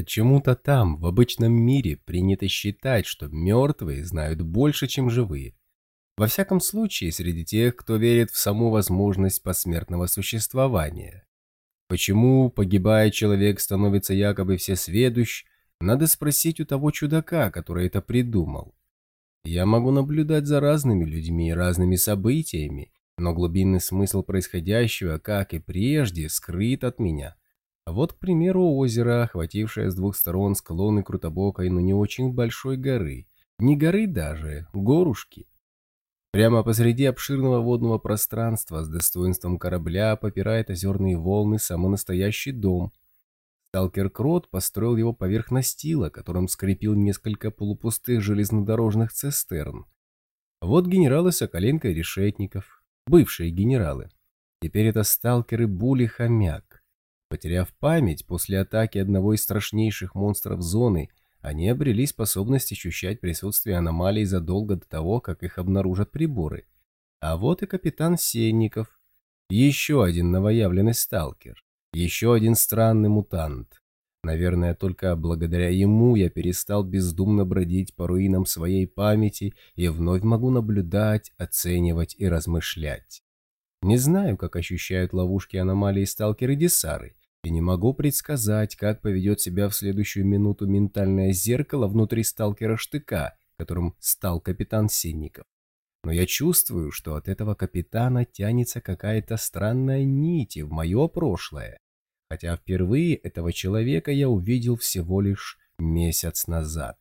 Почему-то там, в обычном мире, принято считать, что мертвые знают больше, чем живые. Во всяком случае, среди тех, кто верит в саму возможность посмертного существования. Почему, погибая человек, становится якобы всесведущ, надо спросить у того чудака, который это придумал. Я могу наблюдать за разными людьми и разными событиями, но глубинный смысл происходящего, как и прежде, скрыт от меня. Вот, к примеру, озеро, охватившее с двух сторон склоны крутобокой, но не очень большой горы. Не горы даже, горушки. Прямо посреди обширного водного пространства с достоинством корабля попирает озерные волны самый настоящий дом. Сталкер Крот построил его поверх настила, которым скрепил несколько полупустых железнодорожных цистерн. Вот генералы Соколенко и Решетников, бывшие генералы. Теперь это сталкеры Були Хомяк. Потеряв память после атаки одного из страшнейших монстров зоны, они обрели способность ощущать присутствие аномалий задолго до того, как их обнаружат приборы. А вот и капитан Сенников. Еще один новоявленный сталкер. Еще один странный мутант. Наверное, только благодаря ему я перестал бездумно бродить по руинам своей памяти и вновь могу наблюдать, оценивать и размышлять. Не знаю, как ощущают ловушки аномалии сталкеры-десары, и не могу предсказать, как поведет себя в следующую минуту ментальное зеркало внутри сталкера-штыка, которым стал капитан Сенников. Но я чувствую, что от этого капитана тянется какая-то странная нить в мое прошлое, хотя впервые этого человека я увидел всего лишь месяц назад.